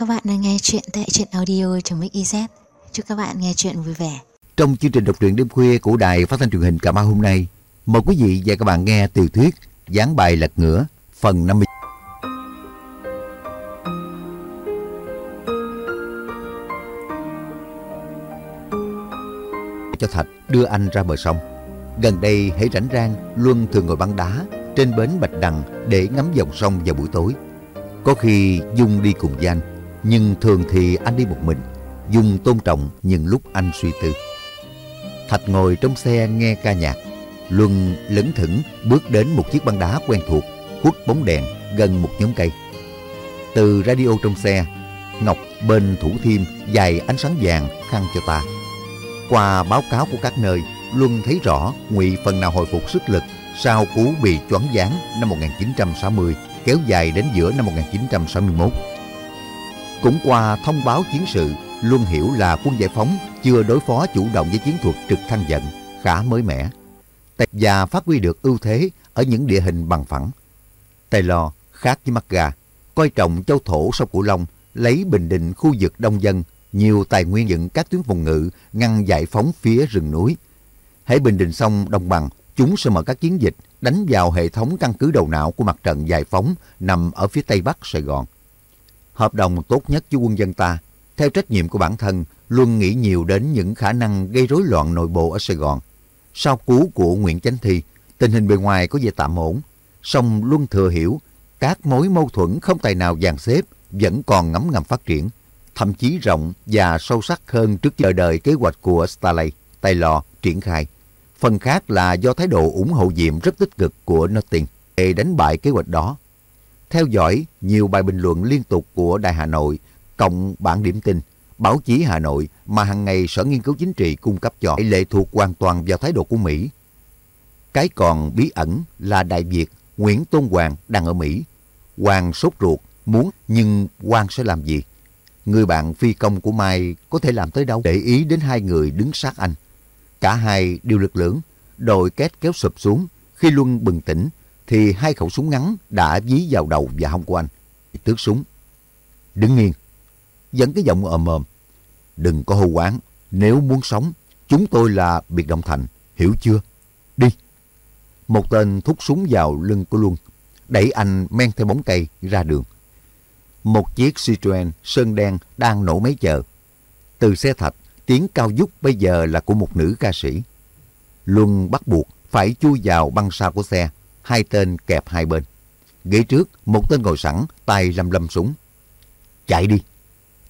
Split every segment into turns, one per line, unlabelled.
Các bạn đang nghe chuyện tại truyện audio.mix.iz. Chúc các bạn nghe chuyện vui vẻ.
Trong chương trình đọc truyện đêm khuya của đài phát thanh truyền hình Cà Mau hôm nay, mời quý vị và các bạn nghe tiểu thuyết gián bài lật ngửa phần 50. cho Thạch đưa anh ra bờ sông. Gần đây hãy rảnh rang, Luân thường ngồi băng đá trên bến Bạch Đằng để ngắm dòng sông vào buổi tối. Có khi Dung đi cùng với anh, nhưng thường thì anh đi một mình. dùng tôn trọng những lúc anh suy tư. Thạch ngồi trong xe nghe ca nhạc. Luân lững thững bước đến một chiếc băng đá quen thuộc, khuất bóng đèn gần một nhóm cây. Từ radio trong xe, Ngọc bên thủ thiêm dài ánh sáng vàng khăn cho ta. Qua báo cáo của các nơi, Luân thấy rõ Ngụy phần nào hồi phục sức lực sau cú bị choáng váng năm 1960 kéo dài đến giữa năm 1961. Cũng qua thông báo chiến sự, Luân hiểu là quân giải phóng chưa đối phó chủ động với chiến thuật trực thăng dẫn, khá mới mẻ. Và phát huy được ưu thế ở những địa hình bằng phẳng. Taylor khác với McGrath, coi trọng châu thổ sông Cửu Long, lấy bình định khu vực đông dân, nhiều tài nguyên dựng các tuyến phòng ngự ngăn giải phóng phía rừng núi. Hãy bình định xong đồng bằng, chúng sẽ mở các chiến dịch đánh vào hệ thống căn cứ đầu não của mặt trận giải phóng nằm ở phía tây bắc Sài Gòn. Hợp đồng tốt nhất với quân dân ta, theo trách nhiệm của bản thân, luôn nghĩ nhiều đến những khả năng gây rối loạn nội bộ ở Sài Gòn. Sau cú của Nguyễn Chánh Thi, tình hình bề ngoài có vẻ tạm ổn, song luôn thừa hiểu các mối mâu thuẫn không tài nào dàn xếp vẫn còn ngấm ngầm phát triển, thậm chí rộng và sâu sắc hơn trước giờ đợi kế hoạch của Starley, Taylor triển khai. Phần khác là do thái độ ủng hộ Diệm rất tích cực của Notting để đánh bại kế hoạch đó. Theo dõi nhiều bài bình luận liên tục của Đài Hà Nội, cộng bản điểm tin, báo chí Hà Nội mà hàng ngày Sở Nghiên cứu Chính trị cung cấp cho lệ thuộc hoàn toàn vào thái độ của Mỹ. Cái còn bí ẩn là Đại Việt Nguyễn Tôn Hoàng đang ở Mỹ. Hoàng sốt ruột, muốn nhưng Hoàng sẽ làm gì? Người bạn phi công của Mai có thể làm tới đâu để ý đến hai người đứng sát anh. Cả hai đều lực lưỡng, đội két kéo sụp xuống. Khi Luân bừng tỉnh, thì hai khẩu súng ngắn đã dí vào đầu và hông của anh. Tước súng. Đứng nghiêng. Dẫn cái giọng ồm ồm. Đừng có hô quán. Nếu muốn sống, chúng tôi là biệt động thành. Hiểu chưa? Đi. Một tên thúc súng vào lưng của Luân. Đẩy anh men theo bóng cây ra đường. Một chiếc Citroen sơn đen đang nổ máy chờ. Từ xe thạch, tiếng cao vút bây giờ là của một nữ ca sĩ. Luân bắt buộc phải chui vào băng sau của xe, hai tên kẹp hai bên. Ghế trước, một tên ngồi sẵn, tay lầm lầm súng. Chạy đi.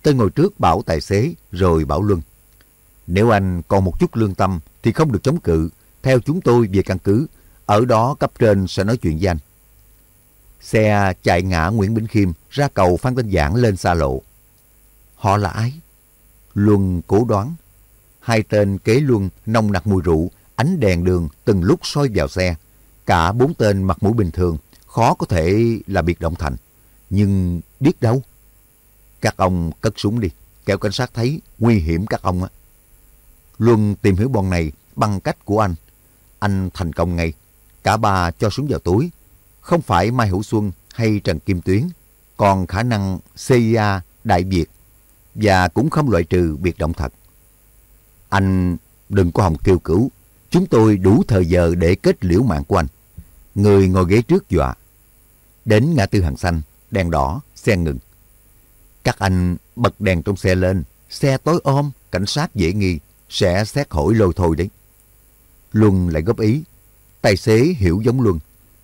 Tên ngồi trước bảo tài xế, rồi bảo Luân. Nếu anh còn một chút lương tâm thì không được chống cự. Theo chúng tôi về căn cứ, ở đó cấp trên sẽ nói chuyện với anh. Xe chạy ngã Nguyễn Bỉnh Khiêm ra cầu Phan Tinh Giảng lên xa lộ. Họ là ai? Luân cố đoán. Hai tên kế Luân nồng nặc mùi rượu, ánh đèn đường từng lúc soi vào xe. Cả bốn tên mặt mũi bình thường, khó có thể là biệt động thành. Nhưng biết đâu. Các ông cất súng đi, kẻo cảnh sát thấy nguy hiểm các ông á. Luân tìm hiểu bọn này bằng cách của anh. Anh thành công ngay. Cả ba cho súng vào túi. Không phải Mai Hữu Xuân hay Trần Kim Tuyến, còn khả năng CIA Đại Việt và cũng không loại trừ biệt động thật. Anh đừng có hòng kêu cứu, chúng tôi đủ thời giờ để kết liễu mạng của anh. Người ngồi ghế trước dọa. Đến ngã tư hàng xanh, đèn đỏ, xe ngừng. Các anh bật đèn trong xe lên, xe tối ôm, cảnh sát dễ nghi, sẽ xét hỏi lôi thôi đấy. Luân lại góp ý, tài xế hiểu giống Luân,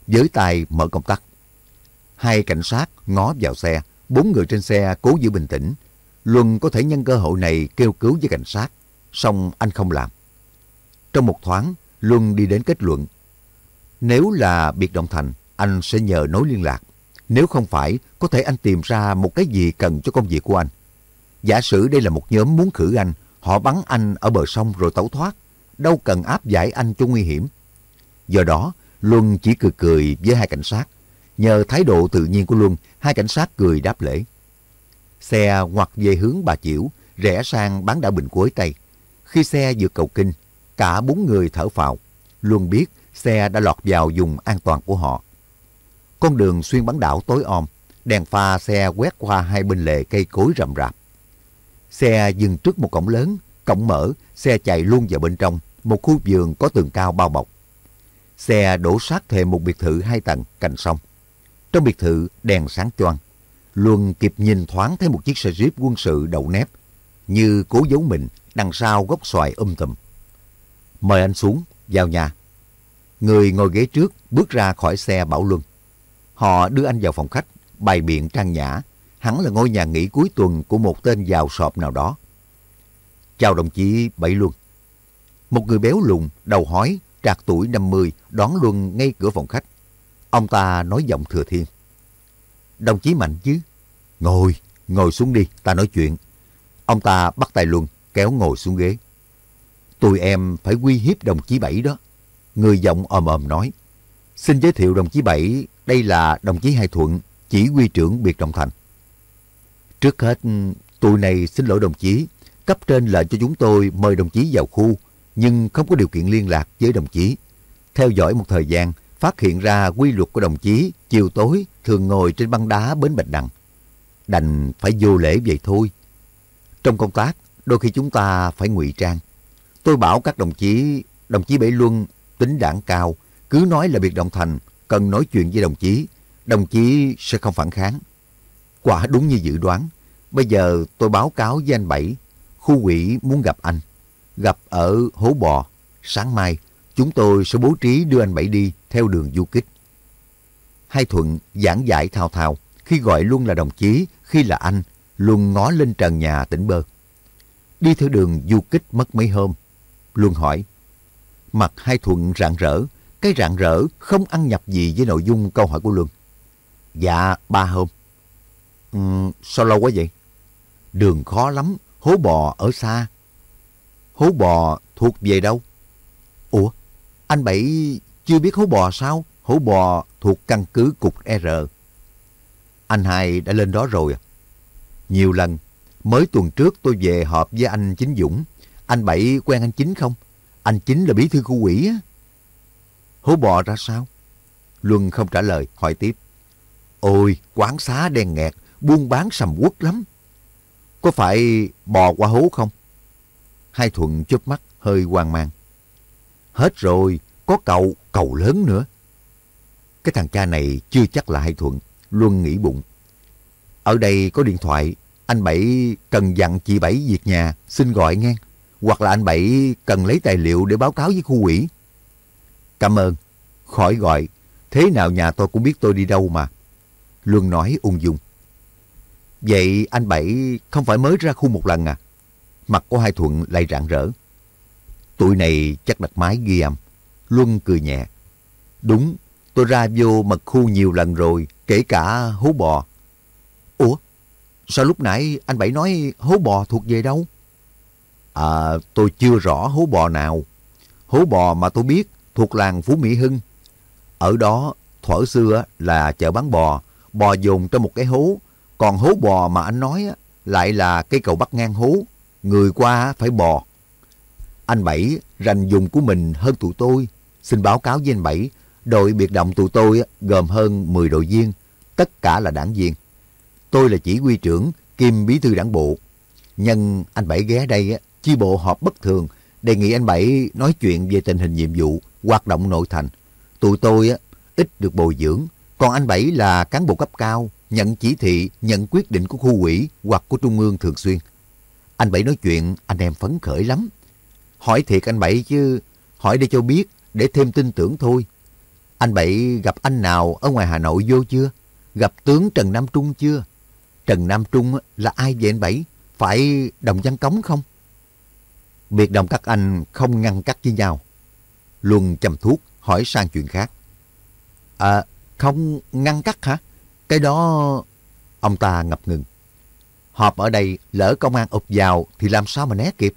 giới tài mở công tắc. Hai cảnh sát ngó vào xe, bốn người trên xe cố giữ bình tĩnh. Luân có thể nhân cơ hội này kêu cứu với cảnh sát, song anh không làm. Trong một thoáng, Luân đi đến kết luận. Nếu là biệt động thành, anh sẽ nhờ nối liên lạc. Nếu không phải, có thể anh tìm ra một cái gì cần cho công việc của anh. Giả sử đây là một nhóm muốn khử anh, họ bắn anh ở bờ sông rồi tẩu thoát. Đâu cần áp giải anh cho nguy hiểm. Do đó, Luân chỉ cười cười với hai cảnh sát. Nhờ thái độ tự nhiên của Luân, hai cảnh sát cười đáp lễ. Xe ngoặt về hướng Bà Chiểu, rẽ sang bán đảo Bình cuối Tây. Khi xe vượt cầu kinh, cả bốn người thở phào. Luân biết xe đã lọt vào vùng an toàn của họ. Con đường xuyên bán đảo tối om, đèn pha xe quét qua hai bên lề cây cối rậm rạp. Xe dừng trước một cổng lớn, cổng mở, xe chạy luôn vào bên trong, một khu vườn có tường cao bao bọc. Xe đổ sát thềm một biệt thự hai tầng cạnh sông. Trong biệt thự đèn sáng choang. Luân kịp nhìn thoáng thấy một chiếc xe jeep quân sự đậu nép, như cố giấu mình đằng sau gốc xoài um tùm. Mời anh xuống, vào nhà. Người ngồi ghế trước bước ra khỏi xe bảo Luân. Họ đưa anh vào phòng khách, bày biện trang nhã. hắn là ngôi nhà nghỉ cuối tuần của một tên giàu sọp nào đó. Chào đồng chí Bảy Luân. Một người béo lùn, đầu hói, trạc tuổi 50 đón Luân ngay cửa phòng khách. Ông ta nói giọng thừa thiên. Đồng chí Mạnh chứ? Ngồi, ngồi xuống đi, ta nói chuyện. Ông ta bắt tay Luân, kéo ngồi xuống ghế. Tụi em phải uy hiếp đồng chí Bảy đó. Người giọng ồm ồm nói. Xin giới thiệu đồng chí Bảy, đây là đồng chí Hai Thuận, chỉ huy trưởng biệt động thành. Trước hết, tụi này xin lỗi đồng chí, cấp trên lệnh cho chúng tôi mời đồng chí vào khu, nhưng không có điều kiện liên lạc với đồng chí. Theo dõi một thời gian, phát hiện ra quy luật của đồng chí chiều tối thường ngồi trên băng đá bến Bạch Đằng. Đành phải vô lễ vậy thôi. Trong công tác, đôi khi chúng ta phải ngụy trang. Tôi bảo các đồng chí, đồng chí Bảy Luân tính đảng cao, cứ nói là biệt động thành, cần nói chuyện với đồng chí, đồng chí sẽ không phản kháng. Quả đúng như dự đoán, bây giờ tôi báo cáo với anh Bảy, khu quỹ muốn gặp anh. Gặp ở Hố Bò, sáng mai chúng tôi sẽ bố trí đưa anh Bảy đi theo đường du kích. Hai Thuận giảng giải thao thao, khi gọi luôn là đồng chí, khi là anh, luôn ngó lên trần nhà tỉnh bơ. Đi theo đường du kích mất mấy hôm. Luân hỏi, Mặt hai thuận rạng rỡ, cái rạng rỡ không ăn nhập gì với nội dung câu hỏi của Luân. Dạ, ba hôm. Ừ, sao lâu quá vậy? Đường khó lắm, hố bò ở xa. Hố bò thuộc về đâu? Ủa, anh Bảy chưa biết hố bò sao? Hố bò thuộc căn cứ cục R. Anh hai đã lên đó rồi à? Nhiều lần. Mới tuần trước tôi về họp với anh Chính Dũng. Anh Bảy quen anh Chính không? Anh chính là bí thư khu quỷ á. Hố bò ra sao? Luân không trả lời, hỏi tiếp. Ôi, quán xá đen nghẹt, buôn bán sầm uất lắm. Có phải bò qua hố không? Hai Thuận chớp mắt, hơi hoang mang. Hết rồi, có cầu, cầu lớn nữa. Cái thằng cha này chưa chắc là Hai Thuận, Luân nghĩ bụng. Ở đây có điện thoại, anh Bảy cần dặn chị Bảy việc nhà, xin gọi nghe hoặc là anh Bảy cần lấy tài liệu để báo cáo với khu ủy. Cảm ơn. Khỏi gọi. Thế nào nhà tôi cũng biết tôi đi đâu mà. Luân nói ung dung. Vậy anh Bảy không phải mới ra khu một lần à? Mặt của hai Thuận lại rạng rỡ. Tụi này chắc đặt máy ghi âm. Luân cười nhẹ. Đúng, tôi ra vô mật khu nhiều lần rồi, kể cả hố bò. Ủa, sao lúc nãy anh Bảy nói hố bò thuộc về đâu? À, tôi chưa rõ hố bò nào. Hố bò mà tôi biết thuộc làng Phú Mỹ Hưng. Ở đó, thuở xưa là chợ bán bò, bò dùng trong một cái hố. Còn hố bò mà anh nói lại là cây cầu bắt ngang hố, người qua phải bò. Anh Bảy rành dùng của mình hơn tụi tôi. Xin báo cáo với anh Bảy, đội biệt động tụi tôi gồm hơn 10 đội viên, tất cả là đảng viên. Tôi là chỉ huy trưởng, kim bí thư đảng bộ. Nhân anh Bảy ghé đây chi bộ họp bất thường, đề nghị anh Bảy nói chuyện về tình hình nhiệm vụ, hoạt động nội thành. Tụi tôi á, ít được bồi dưỡng, còn anh Bảy là cán bộ cấp cao, nhận chỉ thị, nhận quyết định của khu ủy hoặc của trung ương thường xuyên. Anh Bảy nói chuyện, anh em phấn khởi lắm. Hỏi thiệt anh Bảy chứ, hỏi để cho biết, để thêm tin tưởng thôi. Anh Bảy gặp anh nào ở ngoài Hà Nội vô chưa? Gặp tướng Trần Nam Trung chưa? Trần Nam Trung là ai vậy anh Bảy? Phải đồng văn cống không? Biệt đồng các anh không ngăn cắt với nhau. Luân chầm thuốc, hỏi sang chuyện khác. À, không ngăn cắt hả? Cái đó... Ông ta ngập ngừng. Họp ở đây, lỡ công an ụp vào thì làm sao mà né kịp?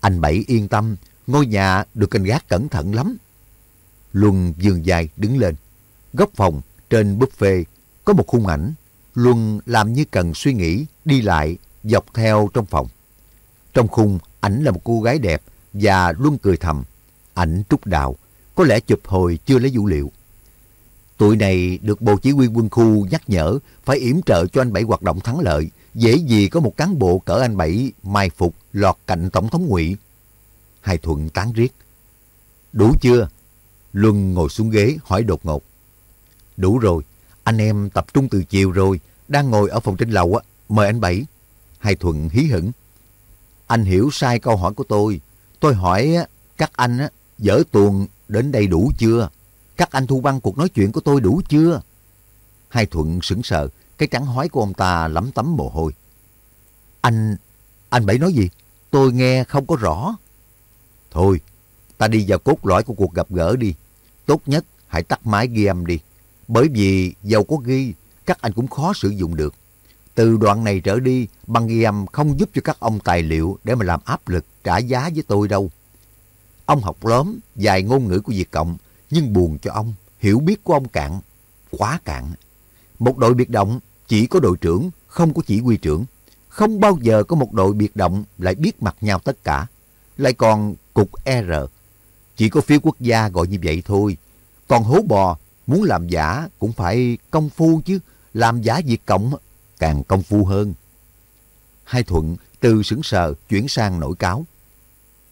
Anh Bảy yên tâm, ngôi nhà được canh gác cẩn thận lắm. Luân dường dài đứng lên. Góc phòng, trên buffet, có một khung ảnh. Luân làm như cần suy nghĩ, đi lại, dọc theo trong phòng. Trong khung Ảnh là một cô gái đẹp và luôn cười thầm. Ảnh trúc đào, có lẽ chụp hồi chưa lấy dữ liệu. Tụi này được Bộ Chỉ huy quân khu nhắc nhở phải yểm trợ cho anh Bảy hoạt động thắng lợi. Dễ gì có một cán bộ cỡ anh Bảy mai phục lọt cạnh Tổng thống ngụy Hai Thuận tán riết. Đủ chưa? Luân ngồi xuống ghế hỏi đột ngột. Đủ rồi, anh em tập trung từ chiều rồi, đang ngồi ở phòng trên lầu á, mời anh Bảy. Hai Thuận hí hửng. Anh hiểu sai câu hỏi của tôi. Tôi hỏi các anh dở tuồng đến đây đủ chưa? Các anh thu băng cuộc nói chuyện của tôi đủ chưa? Hai Thuận sững sờ, cái trắng hói của ông ta lấm tấm mồ hôi. Anh, anh Bảy nói gì? Tôi nghe không có rõ. Thôi, ta đi vào cốt lõi của cuộc gặp gỡ đi. Tốt nhất hãy tắt máy ghi âm đi. Bởi vì dầu có ghi, các anh cũng khó sử dụng được. Từ đoạn này trở đi, băng ghi âm không giúp cho các ông tài liệu để mà làm áp lực trả giá với tôi đâu. Ông học lớn, dài ngôn ngữ của Việt Cộng, nhưng buồn cho ông, hiểu biết của ông cạn, quá cạn. Một đội biệt động chỉ có đội trưởng, không có chỉ huy trưởng. Không bao giờ có một đội biệt động lại biết mặt nhau tất cả. Lại còn cục R. Chỉ có phía quốc gia gọi như vậy thôi. Còn hố bò, muốn làm giả cũng phải công phu chứ. Làm giả Việt Cộng càng công phu hơn. Hai Thuận từ sững sờ chuyển sang nổi cáo.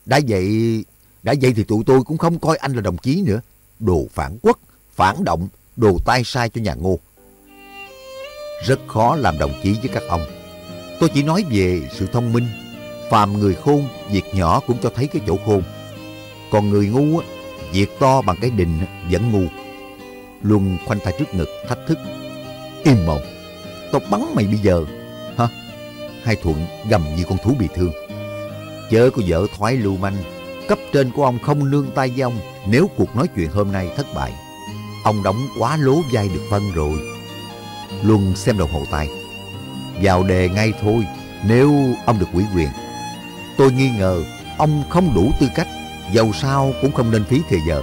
Đã vậy, đã vậy thì tụi tôi cũng không coi anh là đồng chí nữa. Đồ phản quốc, phản động, đồ tai sai cho nhà ngô. Rất khó làm đồng chí với các ông. Tôi chỉ nói về sự thông minh. Phàm người khôn, việc nhỏ cũng cho thấy cái chỗ khôn. Còn người ngu, việc to bằng cái đình vẫn ngu. Luân khoanh tay trước ngực, thách thức. Im mồm, tao bắn mày bây giờ. Hả? Hai Thuận gầm như con thú bị thương. Chớ có vợ thoái lưu manh. Cấp trên của ông không nương tay với ông nếu cuộc nói chuyện hôm nay thất bại. Ông đóng quá lố vai được phân rồi. Luân xem đồng hồ tay. Vào đề ngay thôi nếu ông được ủy quyền. Tôi nghi ngờ ông không đủ tư cách, dầu sao cũng không nên phí thời giờ.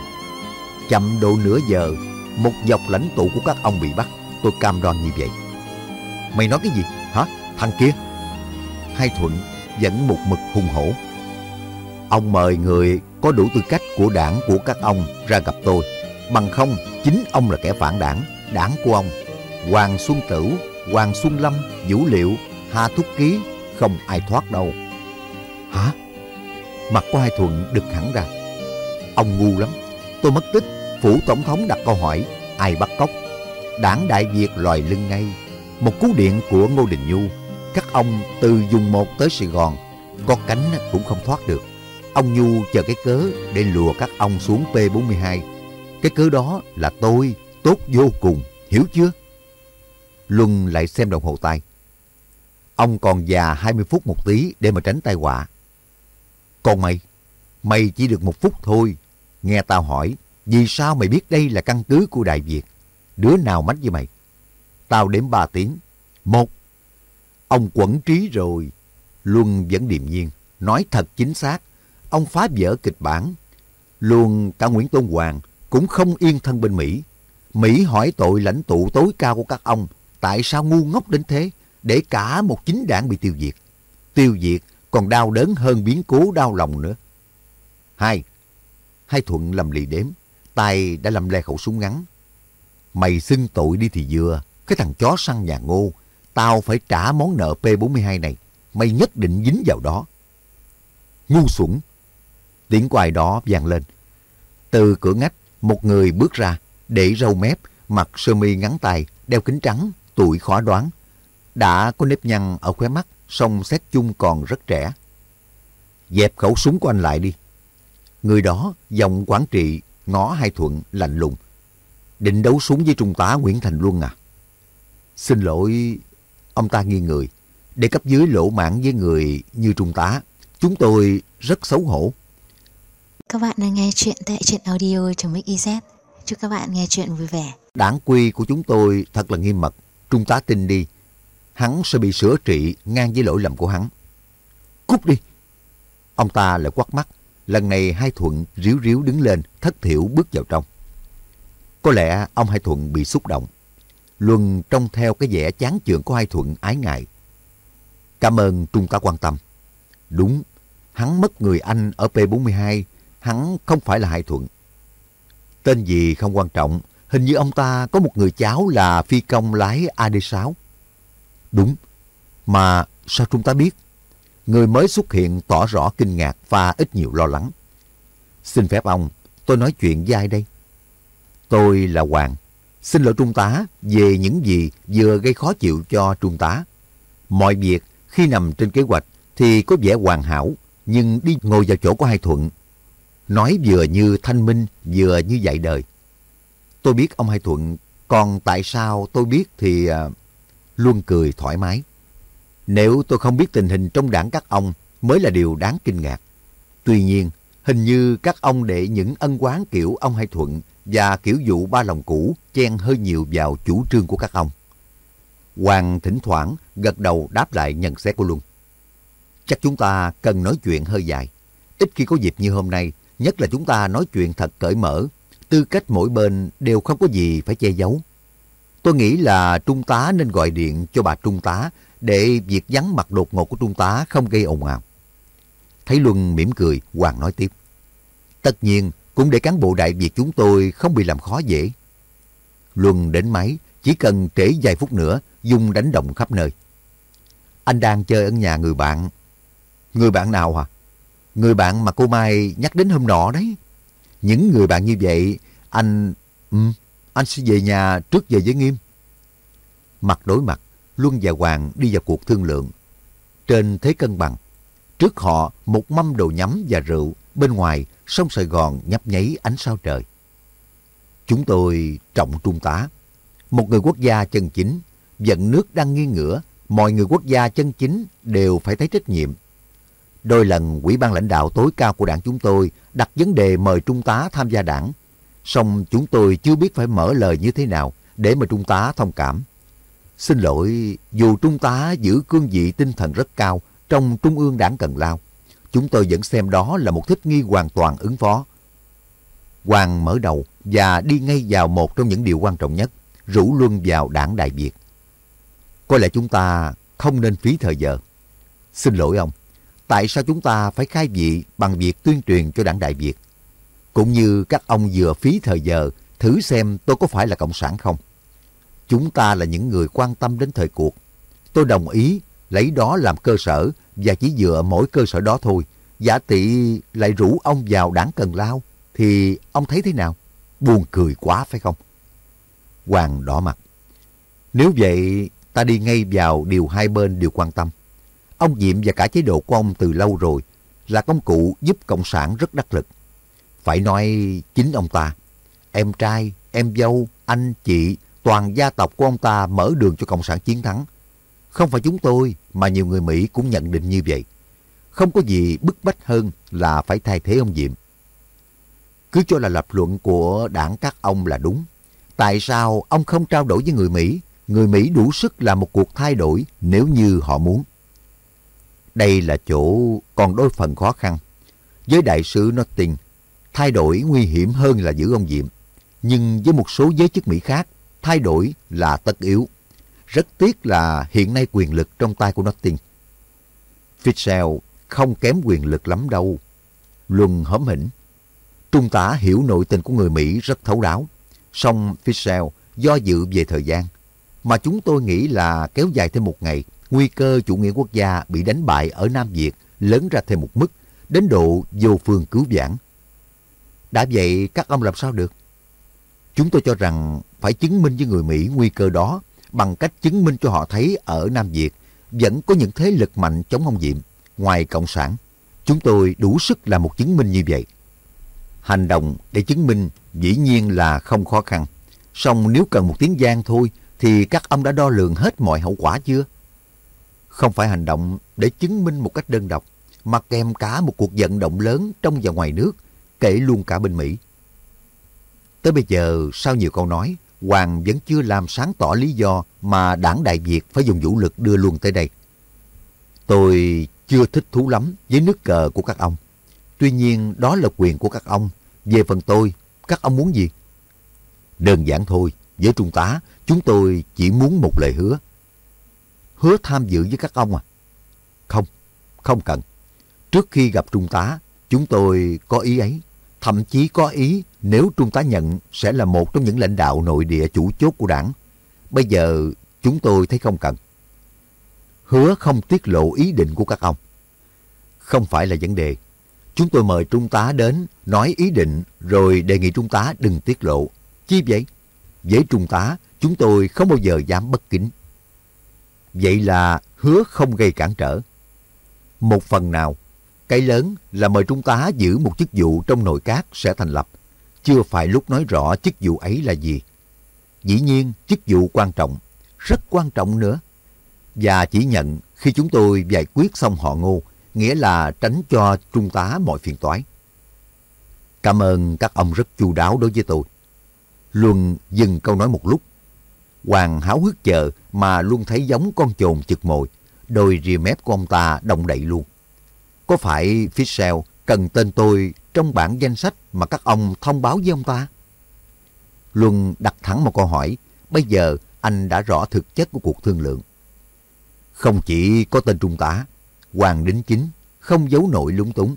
Chậm độ nửa giờ, một dọc lãnh tụ của các ông bị bắt, tôi cam đoan như vậy. Mày nói cái gì? Hả? Thằng kia? Hai Thuận vẫn một mực hung hổ. Ông mời người có đủ tư cách của đảng của các ông ra gặp tôi. Bằng không, chính ông là kẻ phản đảng, đảng của ông. Hoàng Xuân Tửu, Hoàng Xuân Lâm, Vũ Liệu, Hà Thúc Ký, không ai thoát đâu. Hả? Mặt của hai Thuận đực hẳn ra. Ông ngu lắm. Tôi mất tích, phủ tổng thống đặt câu hỏi, ai bắt cóc? Đảng Đại Việt loài lưng ngay. Một cú điện của Ngô Đình Nhu, các ông từ vùng một tới Sài Gòn, có cánh cũng không thoát được. Ông Nhu chờ cái cớ để lùa các ông xuống P42. Cái cớ đó là tôi, tốt vô cùng, hiểu chưa? Luân lại xem đồng hồ tay. Ông còn già 20 phút một tí để mà tránh tai họa. Còn mày, mày chỉ được một phút thôi. Nghe tao hỏi, vì sao mày biết đây là căn cứ của Đại Việt? Đứa nào mách với mày? Tao đếm ba tiếng. Một, ông quẩn trí rồi. Luân vẫn điềm nhiên, nói thật chính xác. Ông phá vỡ kịch bản. Luôn cả Nguyễn Tôn Hoàng cũng không yên thân bên Mỹ. Mỹ hỏi tội lãnh tụ tối cao của các ông tại sao ngu ngốc đến thế để cả một chính đảng bị tiêu diệt. Tiêu diệt còn đau đớn hơn biến cố đau lòng nữa. Hai, hai Thuận lầm lì đếm, tay đã làm le khẩu súng ngắn. Mày xưng tội đi thì vừa, cái thằng chó săn nhà ngô, tao phải trả món nợ P42 này, mày nhất định dính vào đó. Ngu xuẩn. Tiếng quài đó vang lên. Từ cửa ngách, một người bước ra, để râu mép, mặc sơ mi ngắn tay, đeo kính trắng, tuổi khó đoán. Đã có nếp nhăn ở khóe mắt, song xét chung còn rất trẻ. Dẹp khẩu súng của anh lại đi. Người đó, giọng quản trị, ngó hai thuận, lạnh lùng. Định đấu súng với Trung tá Nguyễn Thành Luân à? Xin lỗi, ông ta nghi người. Để cấp dưới lỗ mãn với người như Trung tá, chúng tôi rất xấu hổ.
Các bạn đang nghe chuyện tại truyện audio.mix.iz. Chúc các bạn nghe chuyện vui vẻ.
Đảng quy của chúng tôi thật là nghiêm mật. Trung tá tin đi, hắn sẽ bị sửa trị ngang với lỗi lầm của hắn. Cút đi! Ông ta lại quắt mắt. Lần này Hai Thuận ríu ríu đứng lên, thất thiểu bước vào trong. Có lẽ ông Hai Thuận bị xúc động. Luân trông theo cái vẻ chán chường của Hai Thuận ái ngại. Cảm ơn Trung tá quan tâm. Đúng, hắn mất người anh ở P42, hắn không phải là Hai Thuận. Tên gì không quan trọng, hình như ông ta có một người cháu là phi công lái AD6. Đúng, mà sao Trung tá biết? Người mới xuất hiện tỏ rõ kinh ngạc và ít nhiều lo lắng. Xin phép ông, tôi nói chuyện với ai đây? Tôi là Hoàng. Xin lỗi Trung tá về những gì vừa gây khó chịu cho Trung tá. Mọi việc khi nằm trên kế hoạch thì có vẻ hoàn hảo, nhưng đi ngồi vào chỗ của hai Thuận. Nói vừa như thanh minh, vừa như dạy đời. Tôi biết ông Hai Thuận, còn tại sao tôi biết thì... À, luôn cười thoải mái. Nếu tôi không biết tình hình trong đảng các ông mới là điều đáng kinh ngạc. Tuy nhiên, hình như các ông để những ân quán kiểu ông Hai Thuận và kiểu dụ ba lòng cũ chen hơi nhiều vào chủ trương của các ông. Hoàng thỉnh thoảng gật đầu đáp lại nhận xét của Luân. Chắc chúng ta cần nói chuyện hơi dài. Ít khi có dịp như hôm nay, nhất là chúng ta nói chuyện thật cởi mở, tư cách mỗi bên đều không có gì phải che giấu. Tôi nghĩ là Trung tá nên gọi điện cho bà Trung tá để việc vắng mặt đột ngột của Trung tá không gây ồn ào. Thấy Luân mỉm cười, Hoàng nói tiếp. Tất nhiên, cũng để cán bộ đại Việt chúng tôi không bị làm khó dễ. Luân đến máy, chỉ cần trễ vài phút nữa, Dung đánh động khắp nơi. Anh đang chơi ở nhà người bạn. Người bạn nào hả? Người bạn mà cô Mai nhắc đến hôm nọ đấy. Những người bạn như vậy, anh... Ừ, anh sẽ về nhà trước giờ với Nghiêm. Mặt đối mặt, Luân và Hoàng đi vào cuộc thương lượng. Trên thế cân bằng, trước họ một mâm đồ nhắm và rượu, bên ngoài sông Sài Gòn nhấp nháy ánh sao trời. Chúng tôi trọng trung tá, một người quốc gia chân chính, giận nước đang nghiêng ngửa, mọi người quốc gia chân chính đều phải thấy trách nhiệm. Đôi lần quỹ ban lãnh đạo tối cao của đảng chúng tôi đặt vấn đề mời trung tá tham gia đảng, song chúng tôi chưa biết phải mở lời như thế nào để mà trung tá thông cảm. Xin lỗi, dù trung tá giữ cương vị tinh thần rất cao trong Trung ương đảng Cần Lao, chúng tôi vẫn xem đó là một thích nghi hoàn toàn ứng phó. Hoàng mở đầu và đi ngay vào một trong những điều quan trọng nhất, rủ Luân vào đảng Đại Việt. Có lẽ chúng ta không nên phí thời giờ. Xin lỗi ông, tại sao chúng ta phải khai vị bằng việc tuyên truyền cho đảng Đại Việt? Cũng như các ông vừa phí thời giờ thử xem tôi có phải là Cộng sản không? Chúng ta là những người quan tâm đến thời cuộc. Tôi đồng ý lấy đó làm cơ sở và chỉ dựa mỗi cơ sở đó thôi. Giả tị lại rủ ông vào đảng Cần Lao thì ông thấy thế nào? Buồn cười quá phải không? Hoàng đỏ mặt. Nếu vậy ta đi ngay vào điều hai bên đều quan tâm. Ông Diệm và cả chế độ của ông từ lâu rồi là công cụ giúp Cộng sản rất đắc lực. Phải nói chính ông ta, em trai, em dâu, anh, chị, toàn gia tộc của ông ta mở đường cho Cộng sản chiến thắng. Không phải chúng tôi mà nhiều người Mỹ cũng nhận định như vậy. Không có gì bức bách hơn là phải thay thế ông Diệm. Cứ cho là lập luận của đảng các ông là đúng. Tại sao ông không trao đổi với người Mỹ? Người Mỹ đủ sức làm một cuộc thay đổi nếu như họ muốn. Đây là chỗ còn đôi phần khó khăn. Với đại sứ Notting, thay đổi nguy hiểm hơn là giữ ông Diệm. Nhưng với một số giới chức Mỹ khác, thay đổi là tất yếu. Rất tiếc là hiện nay quyền lực trong tay của Notting. Fitzgerald không kém quyền lực lắm đâu. Luân hóm hỉnh. Trung tả hiểu nội tình của người Mỹ rất thấu đáo. Song Fitzgerald do dự về thời gian. Mà chúng tôi nghĩ là kéo dài thêm một ngày, nguy cơ chủ nghĩa quốc gia bị đánh bại ở Nam Việt lớn ra thêm một mức, đến độ vô phương cứu vãn. Đã vậy các ông làm sao được? Chúng tôi cho rằng phải chứng minh với người Mỹ nguy cơ đó bằng cách chứng minh cho họ thấy ở Nam Việt vẫn có những thế lực mạnh chống ông Diệm, ngoài Cộng sản. Chúng tôi đủ sức là một chứng minh như vậy. Hành động để chứng minh dĩ nhiên là không khó khăn. Song nếu cần một tiếng gian thôi thì các ông đã đo lường hết mọi hậu quả chưa? Không phải hành động để chứng minh một cách đơn độc, mà kèm cả một cuộc vận động lớn trong và ngoài nước, kể luôn cả bên Mỹ. Tới bây giờ, sau nhiều câu nói, Hoàng vẫn chưa làm sáng tỏ lý do mà đảng Đại Việt phải dùng vũ lực đưa luôn tới đây. Tôi chưa thích thú lắm với nước cờ của các ông. Tuy nhiên đó là quyền của các ông. Về phần tôi, các ông muốn gì? Đơn giản thôi, với Trung tá, chúng tôi chỉ muốn một lời hứa. Hứa tham dự với các ông à? Không, không cần. Trước khi gặp Trung tá, chúng tôi có ý ấy. thậm chí có ý nếu Trung tá nhận sẽ là một trong những lãnh đạo nội địa chủ chốt của đảng. Bây giờ chúng tôi thấy không cần. Hứa không tiết lộ ý định của các ông. Không phải là vấn đề. Chúng tôi mời Trung tá đến nói ý định rồi đề nghị Trung tá đừng tiết lộ. Chi vậy? Với Trung tá, chúng tôi không bao giờ dám bất kính. Vậy là hứa không gây cản trở. Một phần nào, cái lớn là mời Trung tá giữ một chức vụ trong nội các sẽ thành lập. Chưa phải lúc nói rõ chức vụ ấy là gì. Dĩ nhiên, chức vụ quan trọng, rất quan trọng nữa. Và chỉ nhận khi chúng tôi giải quyết xong họ ngô, nghĩa là tránh cho Trung tá mọi phiền toái. Cảm ơn các ông rất chu đáo đối với tôi. Luân dừng câu nói một lúc. Hoàng háo hức chờ mà luôn thấy giống con chồn chực mồi. Đôi rìa mép của ông ta động đậy luôn. Có phải Fischel cần tên tôi trong bản danh sách mà các ông thông báo với ông ta? Luân đặt thẳng một câu hỏi. Bây giờ anh đã rõ thực chất của cuộc thương lượng. Không chỉ có tên trung tá, Hoàng đính chính, không giấu nổi lúng túng.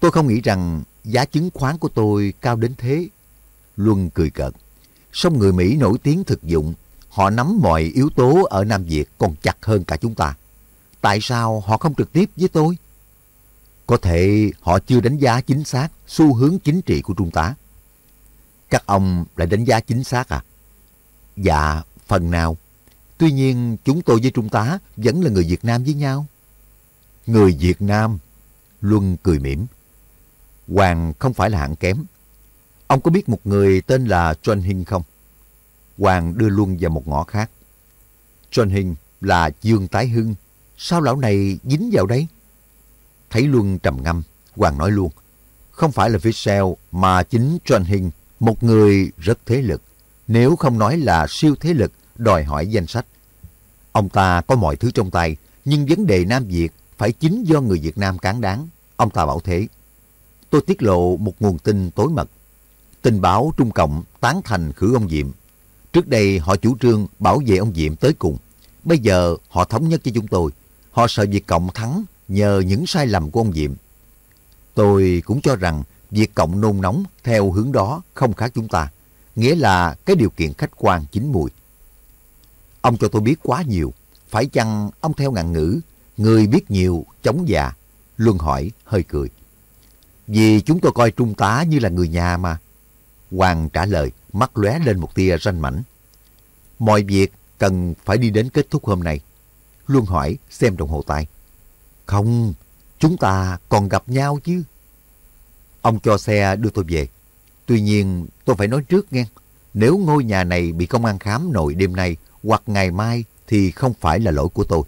Tôi không nghĩ rằng giá chứng khoán của tôi cao đến thế. Luân cười cợt. Song người Mỹ nổi tiếng thực dụng, họ nắm mọi yếu tố ở Nam Việt còn chặt hơn cả chúng ta. Tại sao họ không trực tiếp với tôi? Có thể họ chưa đánh giá chính xác xu hướng chính trị của Trung tá. Các ông lại đánh giá chính xác à? Dạ, phần nào. Tuy nhiên, chúng tôi với Trung tá vẫn là người Việt Nam với nhau. Người Việt Nam? Luân cười mỉm. Hoàng không phải là hạng kém. Ông có biết một người tên là John Hinh không? Hoàng đưa Luân vào một ngõ khác. John Hinh là Dương Tái Hưng. Sao lão này dính vào đây? Thấy Luân trầm ngâm, Hoàng nói luôn. Không phải là Vissel mà chính John Hinh, một người rất thế lực. Nếu không nói là siêu thế lực, đòi hỏi danh sách. Ông ta có mọi thứ trong tay, nhưng vấn đề Nam Việt phải chính do người Việt Nam cán đáng. Ông ta bảo thế. Tôi tiết lộ một nguồn tin tối mật. Tình báo Trung Cộng tán thành khử ông Diệm. Trước đây họ chủ trương bảo vệ ông Diệm tới cùng. Bây giờ họ thống nhất với chúng tôi. Họ sợ Việt Cộng thắng nhờ những sai lầm của ông Diệm. Tôi cũng cho rằng việc Cộng nôn nóng theo hướng đó không khác chúng ta. Nghĩa là cái điều kiện khách quan chính mùi. Ông cho tôi biết quá nhiều. Phải chăng ông theo ngạn ngữ, người biết nhiều, chống già? Luân hỏi, hơi cười. Vì chúng tôi coi trung tá như là người nhà mà. Hoàng trả lời, mắt lóe lên một tia ranh mảnh. Mọi việc cần phải đi đến kết thúc hôm nay. Luân hỏi, xem đồng hồ tay. Không, chúng ta còn gặp nhau chứ. Ông cho xe đưa tôi về. Tuy nhiên, tôi phải nói trước nghe. Nếu ngôi nhà này bị công an khám nội đêm nay hoặc ngày mai thì không phải là lỗi của tôi.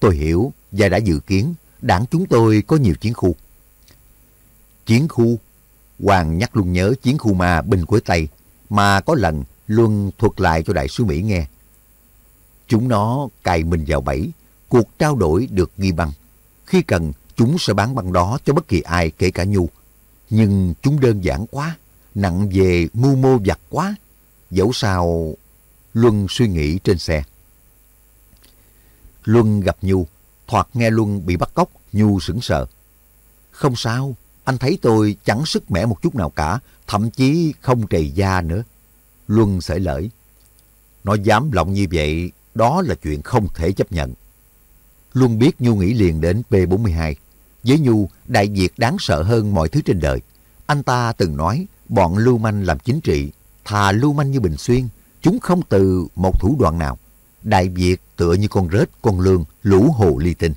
Tôi hiểu và đã dự kiến đảng chúng tôi có nhiều chiến khu. Chiến khu? Hoàng nhắc luôn nhớ chiến khu ma Bình Quế Tây mà có lần Luân thuật lại cho đại sứ Mỹ nghe. Chúng nó cài mình vào bẫy, cuộc trao đổi được ghi băng. Khi cần, chúng sẽ bán băng đó cho bất kỳ ai kể cả Nhu. Nhưng chúng đơn giản quá, nặng về mưu mô vặt quá. Dẫu sao, Luân suy nghĩ trên xe. Luân gặp Nhu, thoạt nghe Luân bị bắt cóc, Nhu sững sờ. Không sao, anh thấy tôi chẳng sức mẻ một chút nào cả, thậm chí không trầy da nữa. Luân sởi lởi. Nó dám lộng như vậy, đó là chuyện không thể chấp nhận. Luân biết Nhu nghĩ liền đến P42. Với Nhu, Đại Việt đáng sợ hơn mọi thứ trên đời. Anh ta từng nói, bọn lưu manh làm chính trị, thà lưu manh như Bình Xuyên, chúng không từ một thủ đoạn nào. Đại Việt tựa như con rết, con lương, lũ hồ ly tinh.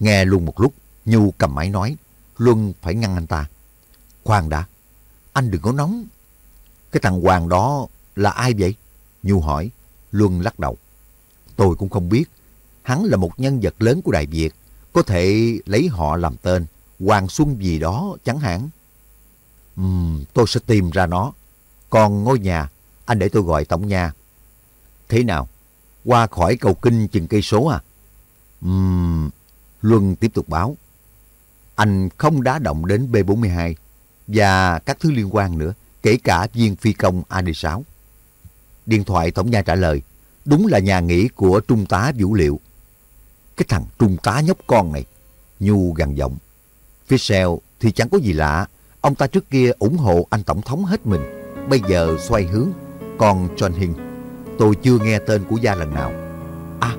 Nghe luôn một lúc, Nhu cầm máy nói, Luân phải ngăn anh ta. Khoan đã, anh đừng có nóng. Cái thằng Hoàng đó là ai vậy? Nhu hỏi, Luân lắc đầu. Tôi cũng không biết. Hắn là một nhân vật lớn của Đại Việt, có thể lấy họ làm tên, Hoàng Xuân gì đó chẳng hạn. Uhm, tôi sẽ tìm ra nó. Còn ngôi nhà, anh để tôi gọi tổng nhà. Thế nào? Qua khỏi cầu kinh chừng cây số à? Uhm, Luân tiếp tục báo. Anh không đá động đến B42 và các thứ liên quan nữa, kể cả viên phi công AD6. Điện thoại tổng nhà trả lời, đúng là nhà nghỉ của trung tá Vũ Liệu. Cái thằng trung tá nhóc con này, Nhu gằn giọng. phía sau thì chẳng có gì lạ. Ông ta trước kia ủng hộ anh Tổng thống hết mình, bây giờ xoay hướng. Còn John Hinh, tôi chưa nghe tên của gia lần nào. À,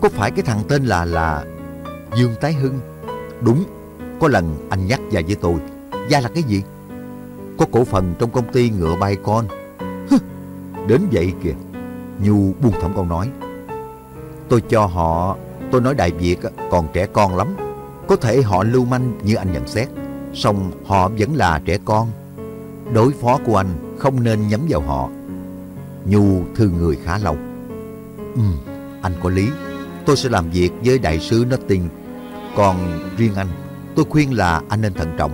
có phải cái thằng tên là là Dương Tái Hưng? Đúng, có lần anh nhắc gia với tôi. Gia là cái gì? Có cổ phần trong công ty ngựa bay con. Hứ, đến vậy kìa. Nhu buông thõng câu nói. Tôi cho họ, tôi nói Đại Việt còn trẻ con lắm. Có thể họ lưu manh như anh nhận xét, song họ vẫn là trẻ con. Đối phó của anh không nên nhắm vào họ. Nhu thương người khá lâu. Ừ, anh có lý. Tôi sẽ làm việc với đại sứ Notting. Còn riêng anh, tôi khuyên là anh nên thận trọng.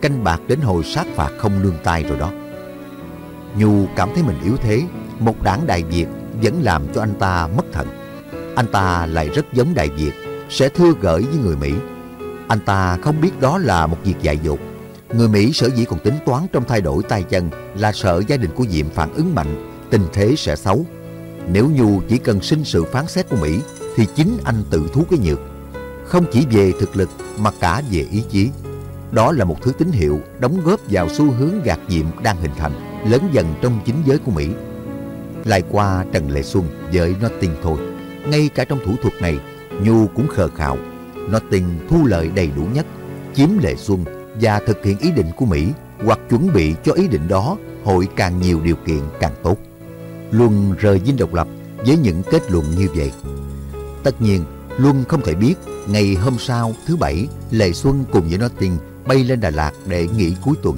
Canh bạc đến hồi sát phạt không lương tay rồi đó. Nhu cảm thấy mình yếu thế. Một đảng Đại Việt vẫn làm cho anh ta mất thận. Anh ta lại rất giống Đại Việt, sẽ thưa gửi với người Mỹ. Anh ta không biết đó là một việc dại dột. Người Mỹ sở dĩ còn tính toán trong thay đổi tay chân là sợ gia đình của Diệm phản ứng mạnh, tình thế sẽ xấu. Nếu Nhu chỉ cần xin sự phán xét của Mỹ thì chính anh tự thú cái nhược. Không chỉ về thực lực mà cả về ý chí. Đó là một thứ tín hiệu đóng góp vào xu hướng gạt diệm đang hình thành, lớn dần trong chính giới của Mỹ. Lại qua Trần Lệ Xuân với Notting thôi. Ngay cả trong thủ thuật này, Nhu cũng khờ khạo. Notting thu lợi đầy đủ nhất, chiếm Lệ Xuân và thực hiện ý định của Mỹ hoặc chuẩn bị cho ý định đó hội càng nhiều điều kiện càng tốt. Luân rời dinh độc lập với những kết luận như vậy. Tất nhiên, Luân không thể biết ngày hôm sau thứ bảy Lệ Xuân cùng với Notting bay lên Đà Lạt để nghỉ cuối tuần.